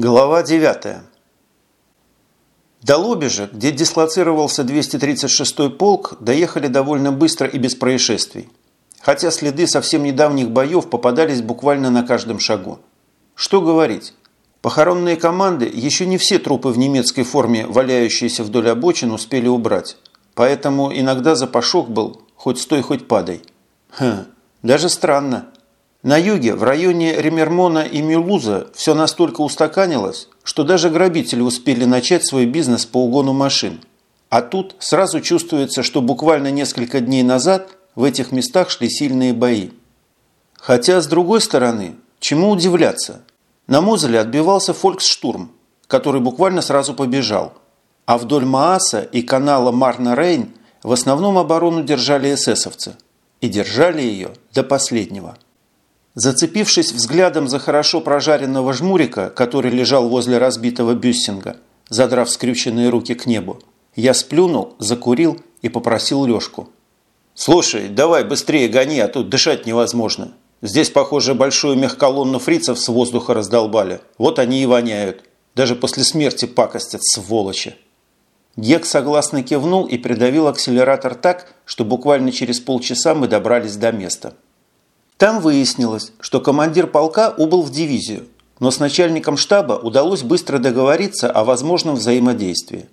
Глава 9. До Лобежа, где дислоцировался 236-й полк, доехали довольно быстро и без происшествий. Хотя следы совсем недавних боев попадались буквально на каждом шагу. Что говорить? Похоронные команды еще не все трупы в немецкой форме, валяющиеся вдоль обочин, успели убрать. Поэтому иногда запашок был хоть стой, хоть падай. Хм, даже странно. На юге, в районе Ремермона и Мюлуза, все настолько устаканилось, что даже грабители успели начать свой бизнес по угону машин. А тут сразу чувствуется, что буквально несколько дней назад в этих местах шли сильные бои. Хотя, с другой стороны, чему удивляться? На Мозеле отбивался Фольксштурм, который буквально сразу побежал. А вдоль Мааса и канала Марна-Рейн в основном оборону держали эсэсовцы. И держали ее до последнего. Зацепившись взглядом за хорошо прожаренного жмурика, который лежал возле разбитого бюссинга, задрав скрюченные руки к небу, я сплюнул, закурил и попросил Лешку. «Слушай, давай быстрее гони, а тут дышать невозможно. Здесь, похоже, большую мехколонну фрицев с воздуха раздолбали. Вот они и воняют. Даже после смерти пакостят, сволочи». Гек согласно кивнул и придавил акселератор так, что буквально через полчаса мы добрались до места. Там выяснилось, что командир полка убыл в дивизию, но с начальником штаба удалось быстро договориться о возможном взаимодействии.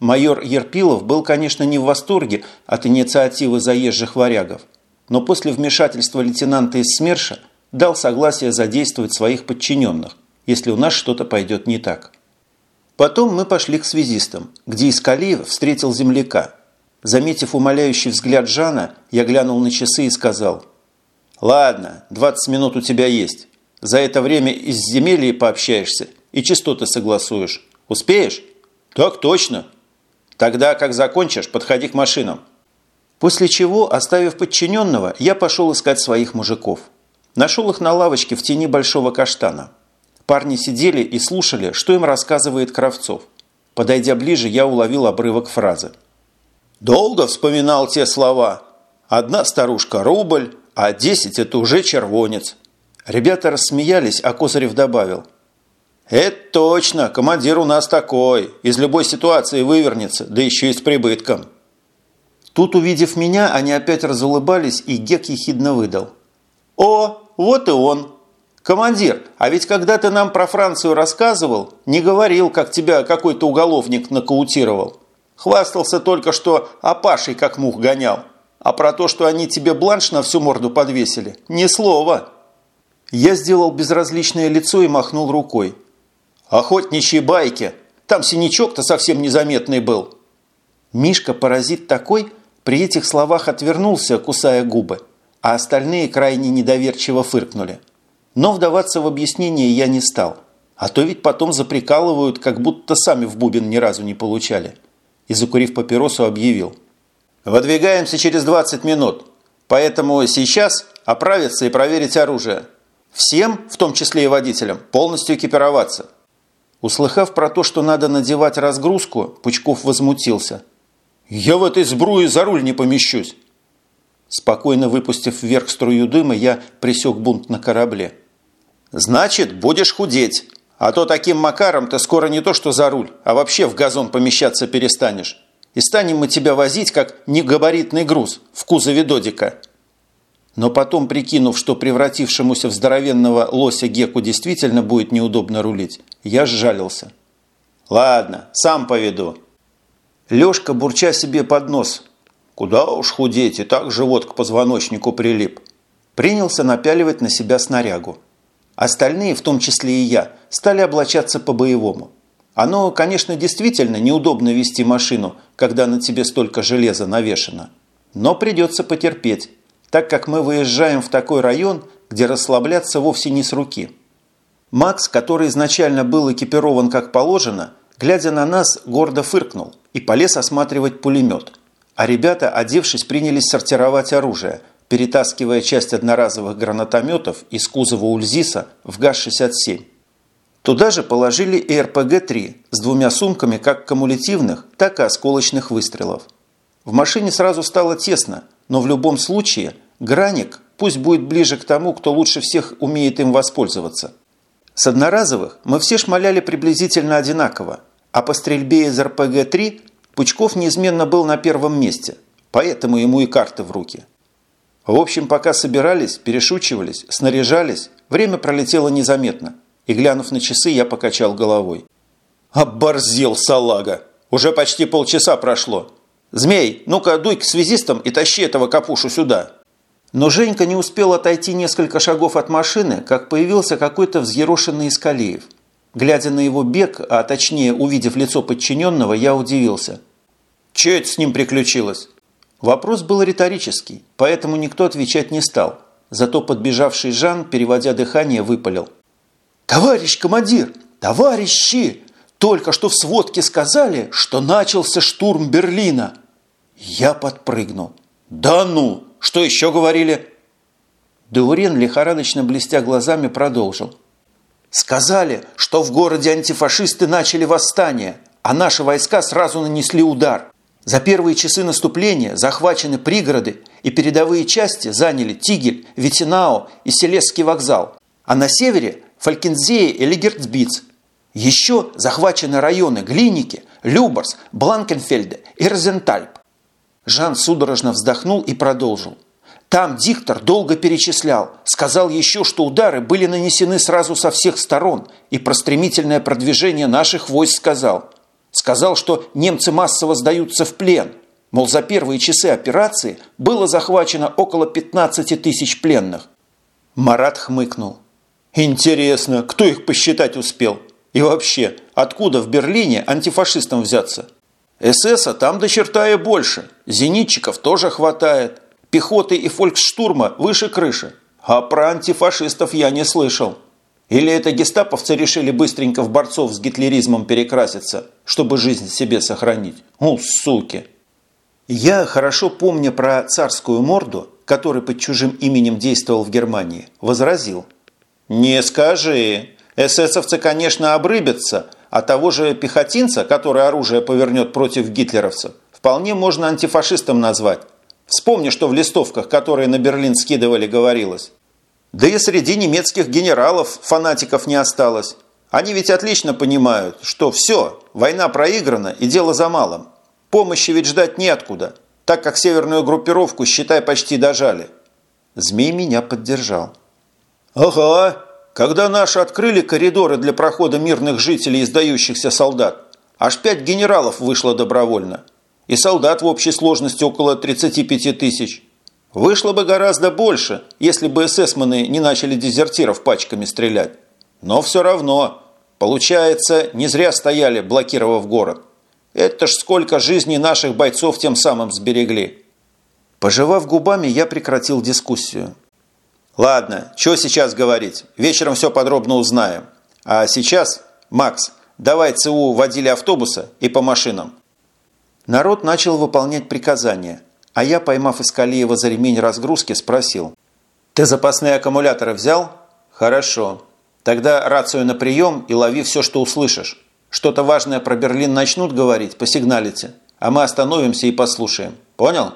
Майор Ерпилов был, конечно, не в восторге от инициативы заезжих варягов, но после вмешательства лейтенанта из СМЕРШа дал согласие задействовать своих подчиненных, если у нас что-то пойдет не так. Потом мы пошли к связистам, где Искалиев встретил земляка. Заметив умоляющий взгляд Жана, я глянул на часы и сказал – «Ладно, 20 минут у тебя есть. За это время из земель пообщаешься и частоты согласуешь. Успеешь?» «Так точно». «Тогда, как закончишь, подходи к машинам». После чего, оставив подчиненного, я пошел искать своих мужиков. Нашел их на лавочке в тени большого каштана. Парни сидели и слушали, что им рассказывает Кравцов. Подойдя ближе, я уловил обрывок фразы. «Долго вспоминал те слова. Одна старушка – рубль, а 10 – это уже червонец. Ребята рассмеялись, а Косарев добавил. «Это точно, командир у нас такой, из любой ситуации вывернется, да еще и с прибытком». Тут, увидев меня, они опять разулыбались, и Гек ехидно выдал. «О, вот и он! Командир, а ведь когда ты нам про Францию рассказывал, не говорил, как тебя какой-то уголовник нокаутировал. Хвастался только, что Апашей как мух гонял. А про то, что они тебе бланш на всю морду подвесили, ни слова. Я сделал безразличное лицо и махнул рукой. Охотничьи байки. Там синячок-то совсем незаметный был. Мишка, паразит такой, при этих словах отвернулся, кусая губы, а остальные крайне недоверчиво фыркнули. Но вдаваться в объяснение я не стал. А то ведь потом заприкалывают, как будто сами в бубен ни разу не получали. И, закурив папиросу, объявил – Выдвигаемся через 20 минут, поэтому сейчас оправиться и проверить оружие. Всем, в том числе и водителям, полностью экипироваться. Услыхав про то, что надо надевать разгрузку, Пучков возмутился. «Я в этой сбруе за руль не помещусь!» Спокойно выпустив вверх струю дыма, я присек бунт на корабле. «Значит, будешь худеть, а то таким макаром ты скоро не то что за руль, а вообще в газон помещаться перестанешь и станем мы тебя возить, как негабаритный груз в кузове додика». Но потом, прикинув, что превратившемуся в здоровенного лося Геку действительно будет неудобно рулить, я сжалился. «Ладно, сам поведу». Лёшка, бурча себе под нос, «Куда уж худеть, и так живот к позвоночнику прилип», принялся напяливать на себя снарягу. Остальные, в том числе и я, стали облачаться по-боевому. Оно, конечно, действительно неудобно вести машину, когда на тебе столько железа навешено. Но придется потерпеть, так как мы выезжаем в такой район, где расслабляться вовсе не с руки. Макс, который изначально был экипирован как положено, глядя на нас, гордо фыркнул и полез осматривать пулемет. А ребята, одевшись, принялись сортировать оружие, перетаскивая часть одноразовых гранатометов из кузова Ульзиса в ГАЗ-67. Туда же положили и РПГ-3 с двумя сумками как кумулятивных, так и осколочных выстрелов. В машине сразу стало тесно, но в любом случае граник пусть будет ближе к тому, кто лучше всех умеет им воспользоваться. С одноразовых мы все шмаляли приблизительно одинаково, а по стрельбе из РПГ-3 Пучков неизменно был на первом месте, поэтому ему и карты в руки. В общем, пока собирались, перешучивались, снаряжались, время пролетело незаметно, и, глянув на часы, я покачал головой. «Оборзел салага! Уже почти полчаса прошло. Змей, ну-ка дуй к связистам и тащи этого капушу сюда!» Но Женька не успел отойти несколько шагов от машины, как появился какой-то взъерошенный Искалиев. Глядя на его бег, а точнее увидев лицо подчиненного, я удивился. «Че это с ним приключилось?» Вопрос был риторический, поэтому никто отвечать не стал. Зато подбежавший Жан, переводя дыхание, выпалил. «Товарищ командир! Товарищи! Только что в сводке сказали, что начался штурм Берлина!» Я подпрыгнул. «Да ну!» Что еще говорили?» Даурен, лихорадочно блестя глазами, продолжил. «Сказали, что в городе антифашисты начали восстание, а наши войска сразу нанесли удар. За первые часы наступления захвачены пригороды и передовые части заняли Тигель, Витинау и Селесский вокзал, а на севере – Фалькензея и Лигертсбиц. Еще захвачены районы Глиники, Любарс, Бланкенфельде и Розентальп. Жан судорожно вздохнул и продолжил. Там диктор долго перечислял, сказал еще, что удары были нанесены сразу со всех сторон, и про стремительное продвижение наших войск сказал. Сказал, что немцы массово сдаются в плен, мол, за первые часы операции было захвачено около 15 тысяч пленных. Марат хмыкнул. «Интересно, кто их посчитать успел? И вообще, откуда в Берлине антифашистам взяться?» ССа там до черта и больше. Зенитчиков тоже хватает. Пехоты и фольксштурма выше крыши. А про антифашистов я не слышал. Или это гестаповцы решили быстренько в борцов с гитлеризмом перекраситься, чтобы жизнь себе сохранить? У, суки! Я, хорошо помня про царскую морду, который под чужим именем действовал в Германии, возразил. «Не скажи. Эсэсовцы, конечно, обрыбятся, а того же пехотинца, который оружие повернет против гитлеровцев, вполне можно антифашистом назвать. Вспомни, что в листовках, которые на Берлин скидывали, говорилось. Да и среди немецких генералов фанатиков не осталось. Они ведь отлично понимают, что все, война проиграна и дело за малым. Помощи ведь ждать неоткуда, так как северную группировку, считай, почти дожали. Змей меня поддержал. «Ага, когда наши открыли коридоры для прохода мирных жителей и сдающихся солдат, аж пять генералов вышло добровольно. И солдат в общей сложности около 35 тысяч. Вышло бы гораздо больше, если бы эсэсманы не начали дезертиров пачками стрелять. Но все равно, получается, не зря стояли, блокировав город. Это ж сколько жизней наших бойцов тем самым сберегли. Пожевав губами, я прекратил дискуссию. Ладно, что сейчас говорить? Вечером все подробно узнаем. А сейчас, Макс, давай ЦУ водили автобуса и по машинам. Народ начал выполнять приказания, а я, поймав Искалиева за ремень разгрузки, спросил. «Ты запасные аккумуляторы взял?» «Хорошо. Тогда рацию на прием и лови все, что услышишь. Что-то важное про Берлин начнут говорить, посигналите, а мы остановимся и послушаем. Понял?»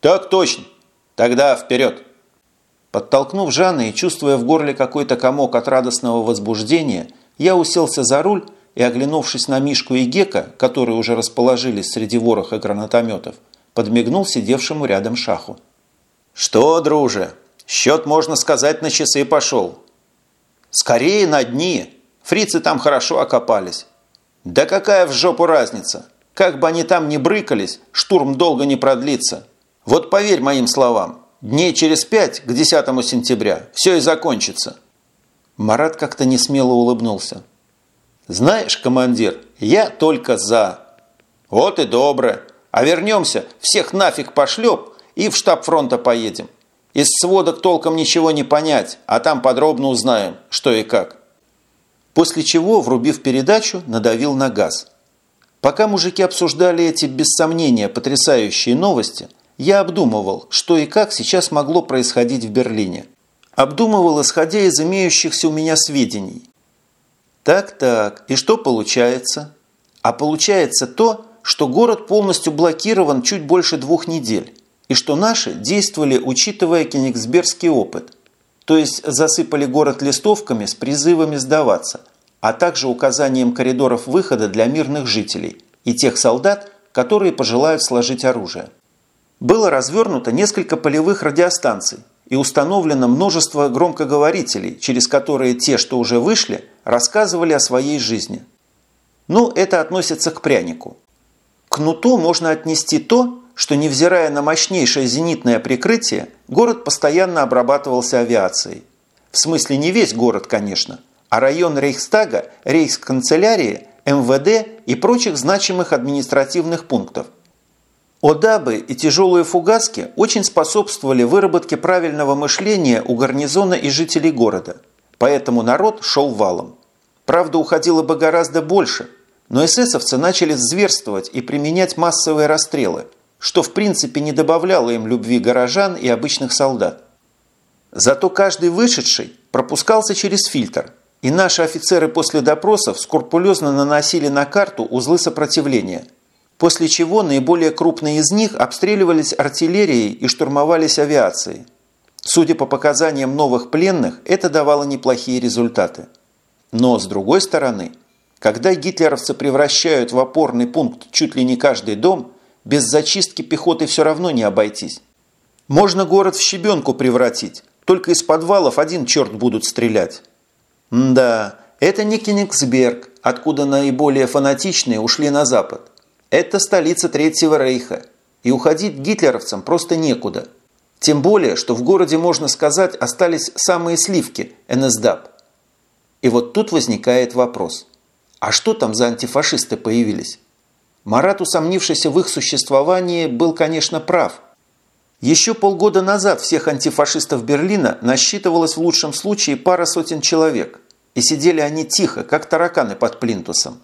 «Так точно. Тогда вперед!» Подтолкнув Жанна и чувствуя в горле какой-то комок от радостного возбуждения, я уселся за руль и, оглянувшись на Мишку и Гека, которые уже расположились среди вороха гранатометов, подмигнул сидевшему рядом шаху. «Что, друже, счет, можно сказать, на часы пошел. Скорее на дни. Фрицы там хорошо окопались. Да какая в жопу разница? Как бы они там ни брыкались, штурм долго не продлится. Вот поверь моим словам, Дней через пять, к 10 сентября, все и закончится. Марат как-то несмело улыбнулся. Знаешь, командир, я только за. Вот и добро. А вернемся, всех нафиг пошлеп и в штаб фронта поедем. Из сводок толком ничего не понять, а там подробно узнаем, что и как. После чего, врубив передачу, надавил на газ. Пока мужики обсуждали эти, без сомнения, потрясающие новости – я обдумывал, что и как сейчас могло происходить в Берлине. Обдумывал, исходя из имеющихся у меня сведений. Так-так, и что получается? А получается то, что город полностью блокирован чуть больше двух недель, и что наши действовали, учитывая кенигсбергский опыт. то есть засыпали город листовками с призывами сдаваться, а также указанием коридоров выхода для мирных жителей и тех солдат, которые пожелают сложить оружие. Было развернуто несколько полевых радиостанций и установлено множество громкоговорителей, через которые те, что уже вышли, рассказывали о своей жизни. Ну, это относится к прянику. К нуту можно отнести то, что, невзирая на мощнейшее зенитное прикрытие, город постоянно обрабатывался авиацией. В смысле не весь город, конечно, а район Рейхстага, Рейхсканцелярии, МВД и прочих значимых административных пунктов. ОДАБы и тяжелые фугаски очень способствовали выработке правильного мышления у гарнизона и жителей города, поэтому народ шел валом. Правда, уходило бы гораздо больше, но эсэсовцы начали зверствовать и применять массовые расстрелы, что в принципе не добавляло им любви горожан и обычных солдат. Зато каждый вышедший пропускался через фильтр – и наши офицеры после допросов скрупулезно наносили на карту узлы сопротивления, после чего наиболее крупные из них обстреливались артиллерией и штурмовались авиацией. Судя по показаниям новых пленных, это давало неплохие результаты. Но, с другой стороны, когда гитлеровцы превращают в опорный пункт чуть ли не каждый дом, без зачистки пехоты все равно не обойтись. Можно город в щебенку превратить, только из подвалов один черт будут стрелять. Да, это не Кенигсберг, откуда наиболее фанатичные ушли на запад. Это столица Третьего Рейха, и уходить гитлеровцам просто некуда. Тем более, что в городе, можно сказать, остались самые сливки НСДАП. И вот тут возникает вопрос. А что там за антифашисты появились? Марат, усомнившийся в их существовании, был, конечно, прав. Еще полгода назад всех антифашистов Берлина насчитывалось в лучшем случае пара сотен человек. И сидели они тихо, как тараканы под плинтусом.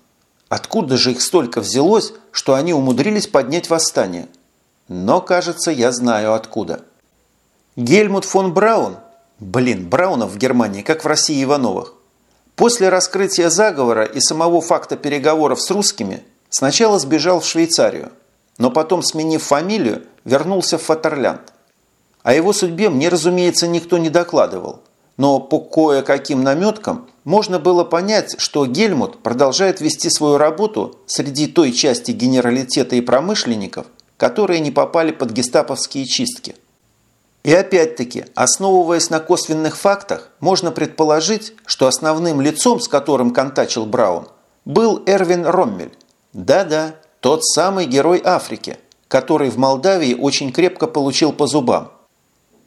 Откуда же их столько взялось, что они умудрились поднять восстание? Но, кажется, я знаю откуда. Гельмут фон Браун, блин, Браунов в Германии, как в России Ивановых, после раскрытия заговора и самого факта переговоров с русскими сначала сбежал в Швейцарию, но потом, сменив фамилию, вернулся в Фатерлянд. О его судьбе мне, разумеется, никто не докладывал, но по кое-каким наметкам можно было понять, что Гельмут продолжает вести свою работу среди той части генералитета и промышленников, которые не попали под гестаповские чистки. И опять-таки, основываясь на косвенных фактах, можно предположить, что основным лицом, с которым контачил Браун, был Эрвин Роммель. Да-да, тот самый герой Африки, который в Молдавии очень крепко получил по зубам.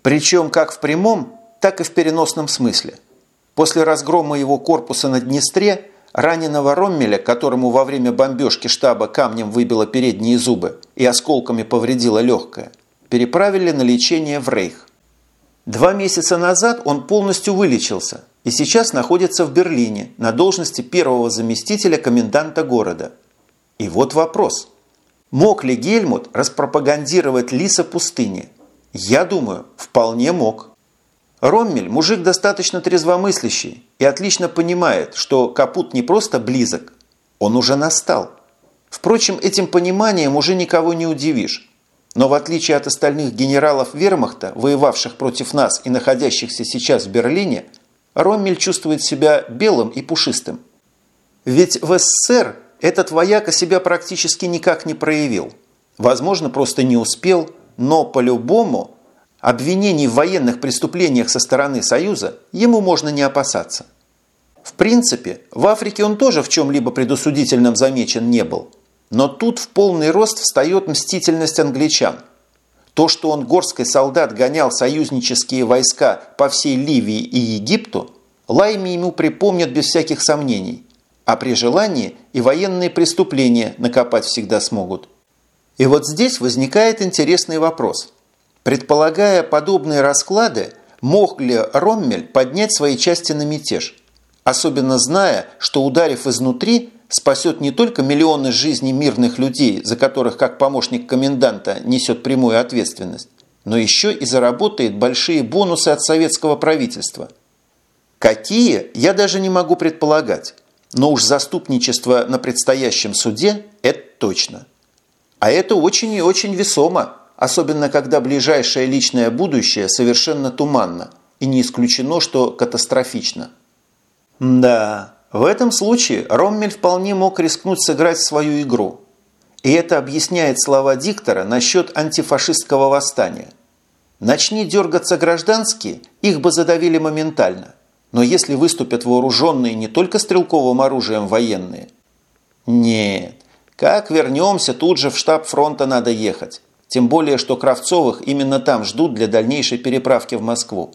Причем как в прямом, так и в переносном смысле – После разгрома его корпуса на Днестре раненого Роммеля, которому во время бомбежки штаба камнем выбило передние зубы и осколками повредило легкое, переправили на лечение в Рейх. Два месяца назад он полностью вылечился и сейчас находится в Берлине на должности первого заместителя коменданта города. И вот вопрос. Мог ли Гельмут распропагандировать лиса пустыни? Я думаю, вполне мог. Роммель – мужик достаточно трезвомыслящий и отлично понимает, что капут не просто близок, он уже настал. Впрочем, этим пониманием уже никого не удивишь. Но в отличие от остальных генералов вермахта, воевавших против нас и находящихся сейчас в Берлине, Роммель чувствует себя белым и пушистым. Ведь в СССР этот вояка себя практически никак не проявил. Возможно, просто не успел, но по-любому – Обвинений в военных преступлениях со стороны Союза ему можно не опасаться. В принципе, в Африке он тоже в чем-либо предусудительном замечен не был. Но тут в полный рост встает мстительность англичан. То, что он горской солдат гонял союзнические войска по всей Ливии и Египту, Лайми ему припомнят без всяких сомнений. А при желании и военные преступления накопать всегда смогут. И вот здесь возникает интересный вопрос – Предполагая подобные расклады, мог ли Роммель поднять свои части на мятеж? Особенно зная, что ударив изнутри, спасет не только миллионы жизней мирных людей, за которых как помощник коменданта несет прямую ответственность, но еще и заработает большие бонусы от советского правительства. Какие, я даже не могу предполагать, но уж заступничество на предстоящем суде – это точно. А это очень и очень весомо особенно когда ближайшее личное будущее совершенно туманно, и не исключено, что катастрофично. Да, в этом случае Роммель вполне мог рискнуть сыграть свою игру. И это объясняет слова диктора насчет антифашистского восстания. Начни дергаться гражданские, их бы задавили моментально. Но если выступят вооруженные не только стрелковым оружием военные. Нет, как вернемся, тут же в штаб фронта надо ехать. Тем более, что Кравцовых именно там ждут для дальнейшей переправки в Москву.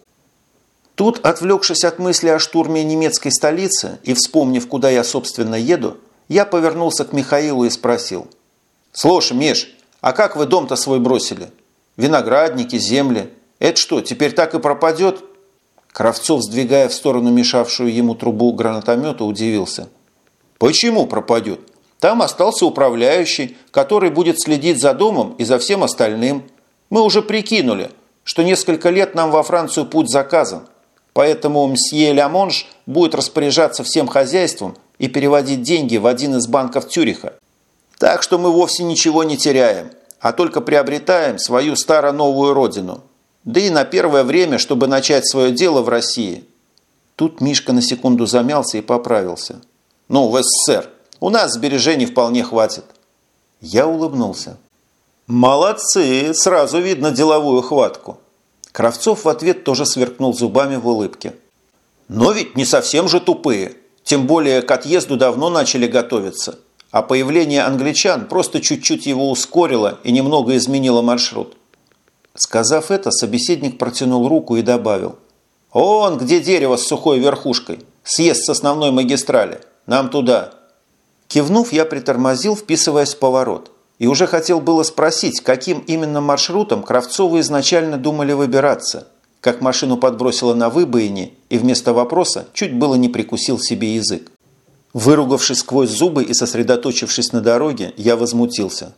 Тут, отвлекшись от мысли о штурме немецкой столицы и вспомнив, куда я, собственно, еду, я повернулся к Михаилу и спросил. «Слушай, Миш, а как вы дом-то свой бросили? Виноградники, земли. Это что, теперь так и пропадет?» Кравцов, сдвигая в сторону мешавшую ему трубу гранатомета, удивился. «Почему пропадет? Там остался управляющий, который будет следить за домом и за всем остальным. Мы уже прикинули, что несколько лет нам во Францию путь заказан. Поэтому мсье Лямонж будет распоряжаться всем хозяйством и переводить деньги в один из банков Тюриха. Так что мы вовсе ничего не теряем, а только приобретаем свою старо-новую родину. Да и на первое время, чтобы начать свое дело в России. Тут Мишка на секунду замялся и поправился. Ну, в СССР. У нас сбережений вполне хватит. Я улыбнулся. Молодцы, сразу видно деловую хватку. Кравцов в ответ тоже сверкнул зубами в улыбке. «Но ведь не совсем же тупые. Тем более к отъезду давно начали готовиться. А появление англичан просто чуть-чуть его ускорило и немного изменило маршрут». Сказав это, собеседник протянул руку и добавил. «Он, где дерево с сухой верхушкой? Съезд с основной магистрали. Нам туда». Кивнув, я притормозил, вписываясь в поворот и уже хотел было спросить, каким именно маршрутом Кравцовы изначально думали выбираться, как машину подбросило на выбоине и вместо вопроса чуть было не прикусил себе язык. Выругавшись сквозь зубы и сосредоточившись на дороге, я возмутился.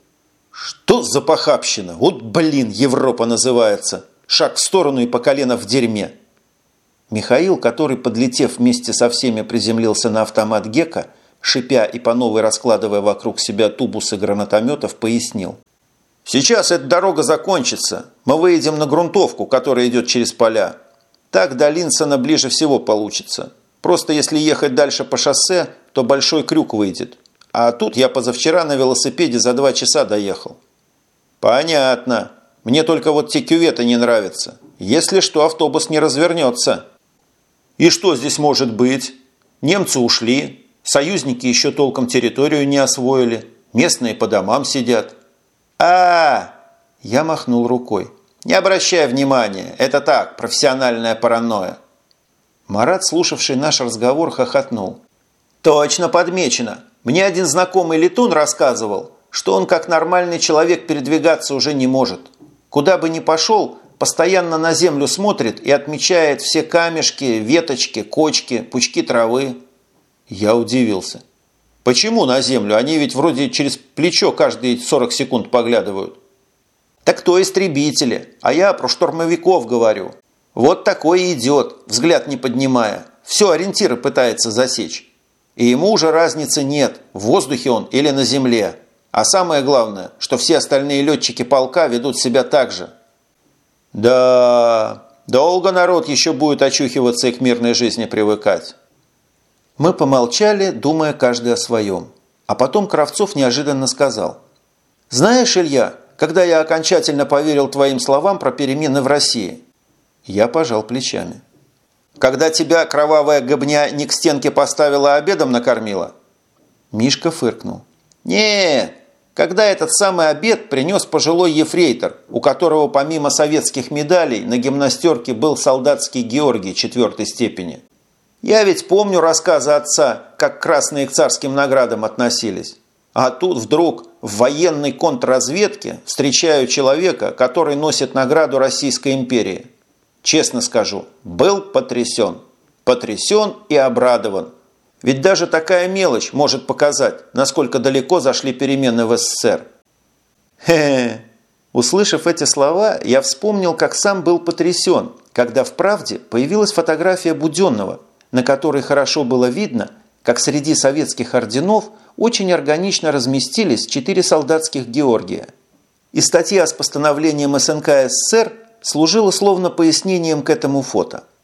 «Что за похабщина? Вот, блин, Европа называется! Шаг в сторону и по колено в дерьме!» Михаил, который, подлетев вместе со всеми, приземлился на автомат Гека, шипя и по новой раскладывая вокруг себя тубусы гранатометов, пояснил. «Сейчас эта дорога закончится. Мы выедем на грунтовку, которая идет через поля. Так до Линсона ближе всего получится. Просто если ехать дальше по шоссе, то большой крюк выйдет. А тут я позавчера на велосипеде за два часа доехал». «Понятно. Мне только вот те кюветы не нравятся. Если что, автобус не развернется». «И что здесь может быть? Немцы ушли, Союзники еще толком территорию не освоили. Местные по домам сидят. а, -а, -а Я махнул рукой. «Не обращай внимания. Это так, профессиональная паранойя». Марат, слушавший наш разговор, хохотнул. «Точно подмечено. Мне один знакомый летун рассказывал, что он как нормальный человек передвигаться уже не может. Куда бы ни пошел, постоянно на землю смотрит и отмечает все камешки, веточки, кочки, пучки травы. Я удивился. Почему на землю? Они ведь вроде через плечо каждые 40 секунд поглядывают. Так то истребители, а я про штурмовиков говорю. Вот такой идет, взгляд не поднимая. Все ориентиры пытается засечь. И ему уже разницы нет, в воздухе он или на земле. А самое главное, что все остальные летчики полка ведут себя так же. Да, долго народ еще будет очухиваться и к мирной жизни привыкать. Мы помолчали, думая каждый о своем. А потом Кравцов неожиданно сказал. «Знаешь, Илья, когда я окончательно поверил твоим словам про перемены в России?» Я пожал плечами. «Когда тебя кровавая гобня не к стенке поставила, а обедом накормила?» Мишка фыркнул. «Нет, когда этот самый обед принес пожилой ефрейтор, у которого помимо советских медалей на гимнастерке был солдатский Георгий четвертой степени. Я ведь помню рассказы отца, как красные к царским наградам относились. А тут вдруг в военной контрразведке встречаю человека, который носит награду Российской империи. Честно скажу, был потрясен. Потрясен и обрадован. Ведь даже такая мелочь может показать, насколько далеко зашли перемены в СССР. Хе-хе. Услышав эти слова, я вспомнил, как сам был потрясен, когда в «Правде» появилась фотография Буденного – на которой хорошо было видно, как среди советских орденов очень органично разместились четыре солдатских Георгия. И статья с постановлением СНК СССР служила словно пояснением к этому фото –